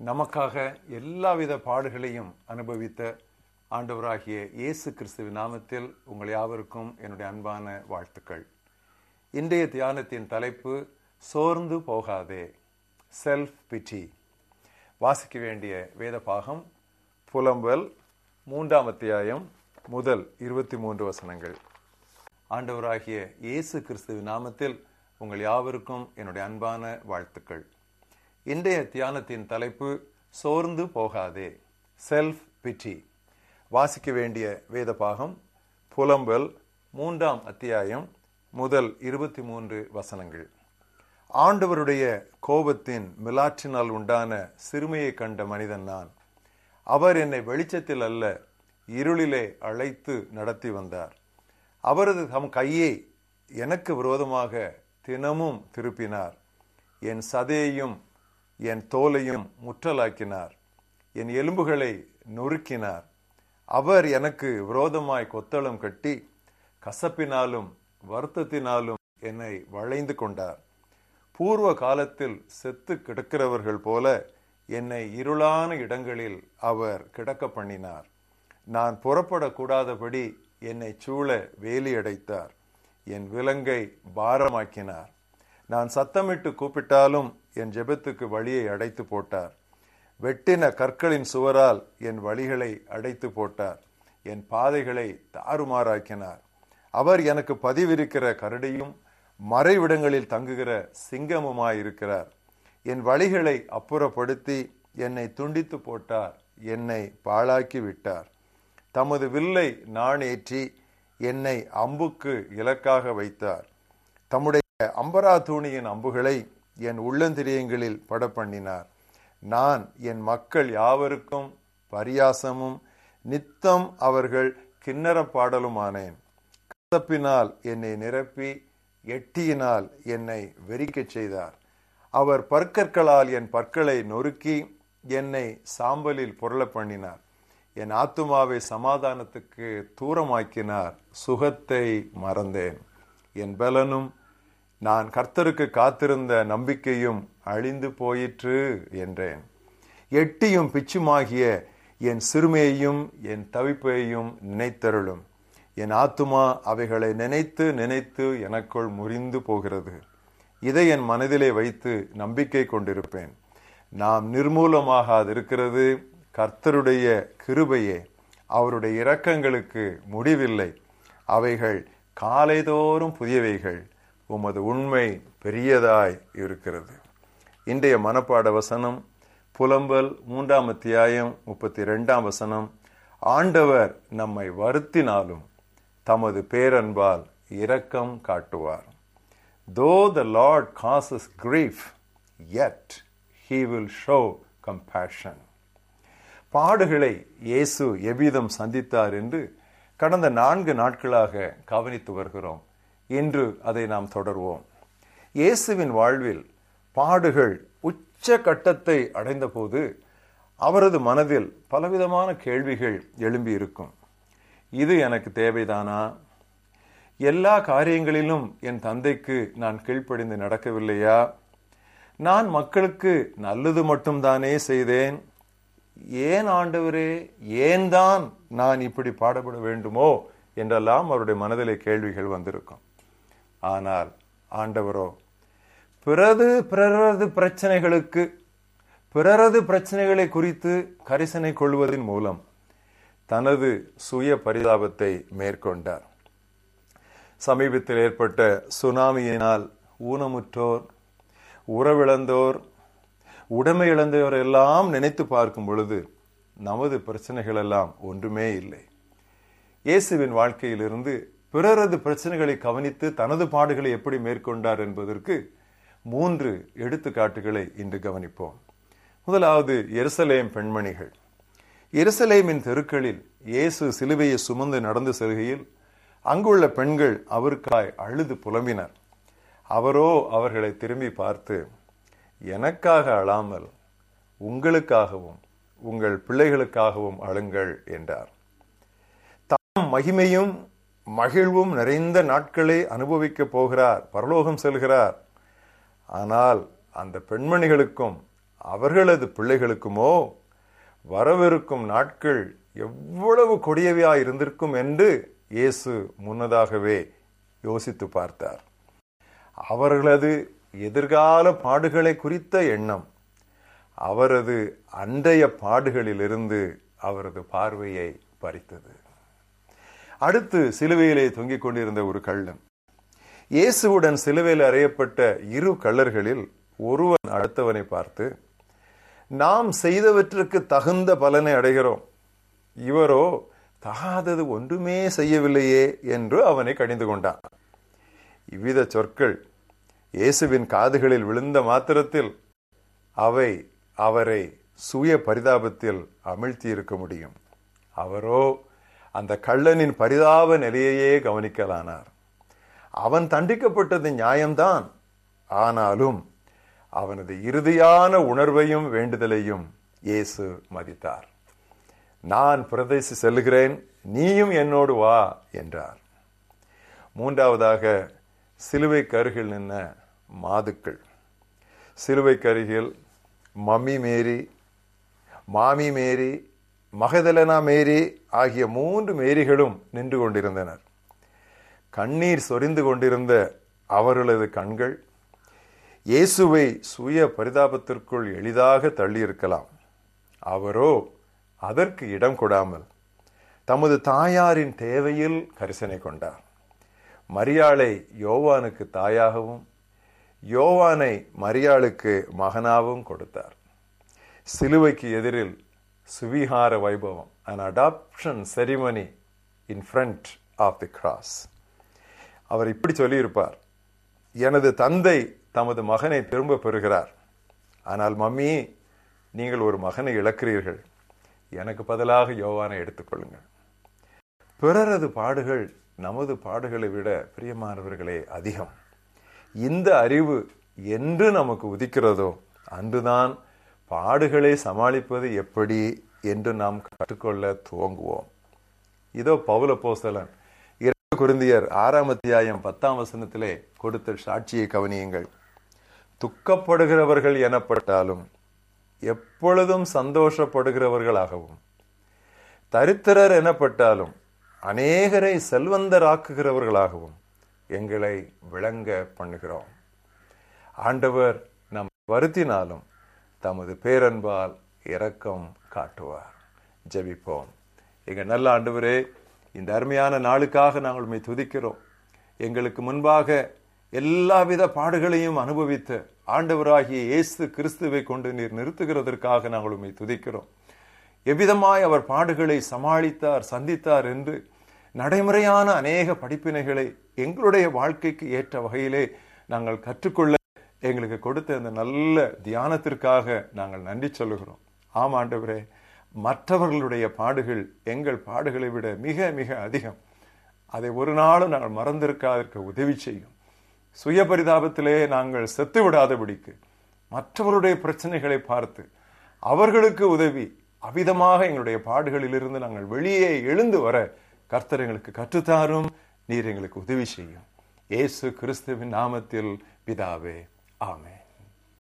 நமக்காக எல்லாவித பாடுகளையும் அனுபவித்த ஆண்டவராகிய இயேசு கிறிஸ்துவின் நாமத்தில் உங்கள் யாவருக்கும் என்னுடைய அன்பான வாழ்த்துக்கள். இன்றைய தியானத்தின் தலைப்பு சோர்ந்து போகாதே செல்ஃப் பிட்டி வாசிக்க வேண்டிய வேத பாகம் புலம்பல் மூன்றாம் அத்தியாயம் முதல் இருபத்தி மூன்று வசனங்கள். ஆண்டவராகிய இயேசு கிறிஸ்துவின் நாமத்தில் உங்கள் யாவருக்கும் என்னுடைய அன்பான வாழ்த்துக்கள். இன்றைய தியானத்தின் தலைப்பு சோர்ந்து போகாதே செல்ஃப் பிட்டி வாசிக்க வேண்டிய வேத பாகம் புலம்பல் மூன்றாம் அத்தியாயம் முதல் இருபத்தி மூன்று வசனங்கள். ஆண்டவருடைய கோபத்தின் மிலாற்றினால் உண்டான சிறுமையை கண்ட மனிதன் நான். அவர் என்னை வெளிச்சத்தில் அல்ல இருளிலே அழைத்து நடத்தி வந்தார். அவரது தம் கையை எனக்கு விரோதமாக தினமும் திருப்பினார். என் சதையையும் என் தோலையும் முற்றலாக்கினார். என் எலும்புகளை நொறுக்கினார். அவர் எனக்கு விரோதமாய் கொத்தளம் கட்டி கசப்பினாலும் வருத்தத்தினாலும் என்னை வளைந்து கொண்டார். பூர்வ காலத்தில் செத்து கிடக்கிறவர்கள் போல என்னை இருளான இடங்களில் அவர் கிடக்க பண்ணினார். நான் புறப்படக்கூடாதபடி என்னை சூழ வேலி அடைத்தார் என் விலங்கை பாரமாக்கினார். நான் சத்தமிட்டு கூப்பிட்டாலும் என் ஜெபத்துக்கு வழியை அடைத்து போட்டார். வெட்டின கற்களின் சுவரால் என் வழிகளை அடைத்து போட்டார். என் பாதைகளை தாறுமாறாக்கினார். அவர் எனக்கு பதிவிருக்கிற கரடியும் மறைவிடங்களில் தங்குகிற சிங்கமுமாயிருக்கிறார். என் வழிகளை அப்புறப்படுத்தி என்னை துண்டித்து போட்டார். என்னை பாழாக்கி விட்டார். தமது வில்லை நாணேற்றி என்னை அம்புக்கு இலக்காக வைத்தார். தம்முடைய அம்பரா தூணியின் அம்புகளை என் உள்ளந்திரியங்களில் பட பண்ணினார் நான் என் மக்கள் யாவருக்கும் பரியாசமும் நித்தம் அவர்கள் கிண்ணற பாடலுமானேன். கசப்பினால் என்னை நிரப்பி எட்டியினால் என்னை வெறிக்கச் செய்தார். அவர் பற்கற்களால் என் பற்களை நொறுக்கி என்னை சாம்பலில் புரள பண்ணினார். என் ஆத்துமாவை சமாதானத்துக்கு தூரமாக்கினார். சுகத்தை மறந்தேன். என் பலனும் நான் கர்த்தருக்கு காத்திருந்த நம்பிக்கையும் அழிந்து போயிற்று என்றேன். எட்டியும் பிச்சுமாகிய என் சிறுமையையும் என் தவிப்பையும் நினைத்தருளும். என் ஆத்துமா அவைகளை நினைத்து நினைத்து எனக்குள் முறிந்து போகிறது. இதை என் மனதிலே வைத்து நம்பிக்கை கொண்டிருப்பேன். நாம் நிர்மூலமாகாதிருக்கிறது கர்த்தருடைய கிருபையே. அவருடைய இரக்கங்களுக்கு முடிவில்லை. அவைகள் காலைதோறும் புதியவைகள். உமது உண்மை பெரியதாய் இருக்கிறது. இன்றைய மனப்பாட வசனம் புலம்பல் மூன்றாம் அத்தியாயம் முப்பத்தி ரெண்டாம் வசனம். ஆண்டவர் நம்மை வருத்தினாலும் தமது பேரன்பால் இரக்கம் காட்டுவார். Though the Lord causes grief yet he will show compassion பாடுகளை இயேசு எவ்விதம் சந்தித்தார் என்று கடந்த நான்கு நாட்களாக கவனித்து வருகிறோம். இன்று அதை நாம் தொடர்வோம். இயேசுவின் வாழ்வில் பாடுகள் உச்ச கட்டத்தை அடைந்தபோது அவரது மனதில் பலவிதமான கேள்விகள் எழும்பி இருக்கும். இது எனக்கு தேவைதானா? எல்லா காரியங்களிலும் என் தந்தைக்கு நான் கீழ்ப்படிந்து நடக்கவில்லையா? நான் மக்களுக்கு நல்லது மட்டும்தானே செய்தேன்? ஏன் ஆண்டவரே ஏன் தான் நான் இப்படி பாடப்பட வேண்டுமோ? என்றெல்லாம் அவருடைய மனதிலே கேள்விகள் வந்திருக்கும். ஆனால் ஆண்டவரோ பிறது பிறரது பிரச்சனைகளுக்கு பிறரது பிரச்சனைகளை குறித்து கரிசனை கொள்வதன் மூலம் தனது சுய பரிதாபத்தை மேற்கொண்டார். சமீபத்தில் ஏற்பட்ட சுனாமியினால் ஊனமுற்றோர் உறவிழந்தோர் உடமை இழந்தோர் எல்லாம் நினைத்து பார்க்கும் பொழுது நமது பிரச்சனைகள் எல்லாம் ஒன்றுமே இல்லை. இயேசுவின் வாழ்க்கையிலிருந்து பிறரது பிரச்சனைகளை கவனித்து தனது பாடுகளை எப்படி மேற்கொண்டார் என்பதற்கு மூன்று எடுத்துக்காட்டுகளை இன்று கவனிப்போம். முதலாவது எருசலேம் பெண்மணிகள். எருசலேமின் தெருக்களில் இயேசு சிலுவையை சுமந்து நடந்து செல்கையில் அங்குள்ள பெண்கள் அவருக்காய் அழுது புலம்பினர். அவரோ அவர்களை திரும்பி பார்த்து எனக்காக அழாமல் உங்களுக்காகவும் உங்கள் பிள்ளைகளுக்காகவும் அழுங்கள் என்றார். தாம் மகிமையும் மகிழ்வும் நிறைந்த நாட்களை அனுபவிக்க போகிறார் பரலோகம் செல்கிறார். ஆனால் அந்த பெண்மணிகளுக்கும் அவர்களது பிள்ளைகளுக்குமோ வரவிருக்கும் நாட்கள் எவ்வளவு கொடியவையாக இருந்திருக்கும் என்று இயேசு முன்னதாகவே யோசித்து பார்த்தார். அவர்களது எதிர்கால பாடுகளை குறித்த எண்ணம் அவரது அன்றைய பாடுகளிலிருந்து அவரது பார்வையை பறித்தது. அடுத்து சிலுவையிலே தொங்கிக் கொண்டிருந்த ஒரு கள்ளன் இயேசுவுடன் சிலுவையில் அறையப்பட்ட இரு கள்ளர்களில் ஒருவன் அடுத்தவனை பார்த்து நாம் செய்தவற்றுக்கு தகுந்த பலனை அடைகிறோம். இவரோ தகாதது ஒன்றுமே செய்யவில்லையே என்று அவனை கடிந்து கொண்டான். இவ்வித சொற்கள் இயேசுவின் காதுகளில் விழுந்த மாத்திரத்தில் அவை அவரை சுய பரிதாபத்தில் அமிழ்த்தி இருக்க முடியும். அவரோ அந்த கள்ளனின் பரிதாப நிலையையே கவனிக்கலானார். அவன் தண்டிக்கப்பட்டது நியாயம்தான். ஆனாலும் அவனது இறுதியான உணர்வையும் வேண்டுதலையும் இயேசு மதித்தார். நான் பிரதேசி செல்லுகிறேன் நீயும் என்னோடு வா என்றார். மூன்றாவதாக சிலுவை கருகில் நின்ன மாதுக்கள். சிலுவை கருகில் மம்மி மேரி மாமி மேரி மகதலனா மேரி ஆகிய மூன்று மேரிகளும் நின்று கொண்டிருந்தனர். கண்ணீர் சொரிந்து கொண்டிருந்த அவர்களது கண்கள் இயேசுவை சுய பரிதாபத்திற்குள் எளிதாக தள்ளியிருக்கலாம். அவரோ அதற்கு இடம் கொடாமல் தமது தாயாரின் தேவையில் கரிசனை கொண்டார். மரியாளை யோவானுக்கு தாயாகவும் யோவானை மரியாளுக்கு மகனாகவும் கொடுத்தார். சிலுவைக்கு எதிரில் சுவிகார வைபவம் an adoption ceremony in front of the cross அவர் இப்படி சொல்லியிருப்பார். எனது தந்தை தமது மகனை திரும்ப பெறுகிறார். ஆனால் மம்மி நீங்கள் ஒரு மகனை இழக்கிறீர்கள். எனக்கு பதிலாக யோவானை எடுத்துக்கொள்ளுங்கள் பிறரது பாடுகள் நமது பாடுகளை விட பிரியமானவர்களே அதிகம். இந்த அறிவு என்று நமக்கு உதிக்கிறதோ அன்றுதான் பாடுகளை சமாளிப்பது எப்படி என்று நாம் கற்றுக்கொள்ள துவங்குவோம். இதோ பவுல போசலன் இரண்டு குருந்தியர் ஆறாம் அத்தியாயம் பத்தாம் வசனத்திலே கொடுத்த சாட்சியை கவனியுங்கள். துக்கப்படுகிறவர்கள் எனப்பட்டாலும் எப்பொழுதும் சந்தோஷப்படுகிறவர்களாகவும் தரித்திரர் எனப்பட்டாலும் அநேகரை செல்வந்தராக்குகிறவர்களாகவும் எங்களை விளங்க பண்ணுகிறோம். ஆண்டவர் நம் வருத்தினாலும் தமது பேரன்பால் இரக்கம் காட்டுவார். ஜெபிப்போம். எங்கள் நல்ல ஆண்டவரே இந்த அருமையான நாளுக்காக நாங்கள் உண்மை துதிக்கிறோம். எங்களுக்கு முன்பாக எல்லாவித பாடுகளையும் அனுபவித்த ஆண்டவராகிய இயேசு கிறிஸ்துவை கொண்டு நீர் நிறுத்துகிறதற்காக நாங்கள் உண்மை துதிக்கிறோம். எவ்விதமாய் அவர் பாடுகளை சமாளித்தார் சந்தித்தார் என்று நடைமுறையான அநேக படிப்பினைகளை எங்களுடைய வாழ்க்கைக்கு ஏற்ற வகையிலே நாங்கள் கற்றுக்கொள்ள எங்களுக்கு கொடுத்த அந்த நல்ல தியானத்திற்காக நாங்கள் நன்றி சொல்லுகிறோம். ஆம் ஆண்டவரே மற்றவர்களுடைய பாடுகள் எங்கள் பாடுகளை விட மிக மிக அதிகம். அதை ஒரு நாளும் நாங்கள் மறந்திருக்காதற்கு உதவி செய்யும். சுய பரிதாபத்திலே நாங்கள் செத்து விடாதபடிக்கு மற்றவருடைய பிரச்சனைகளை பார்த்து அவர்களுக்கு உதவி அவிதமாக எங்களுடைய பாடுகளிலிருந்து நாங்கள் வெளியே எழுந்து வர கர்த்தர் எங்களுக்கு கற்றுத்தாரும் நீர் எங்களுக்கு உதவி செய்யும். இயேசு கிறிஸ்துவின் நாமத்தில் பிதாவே. Amen.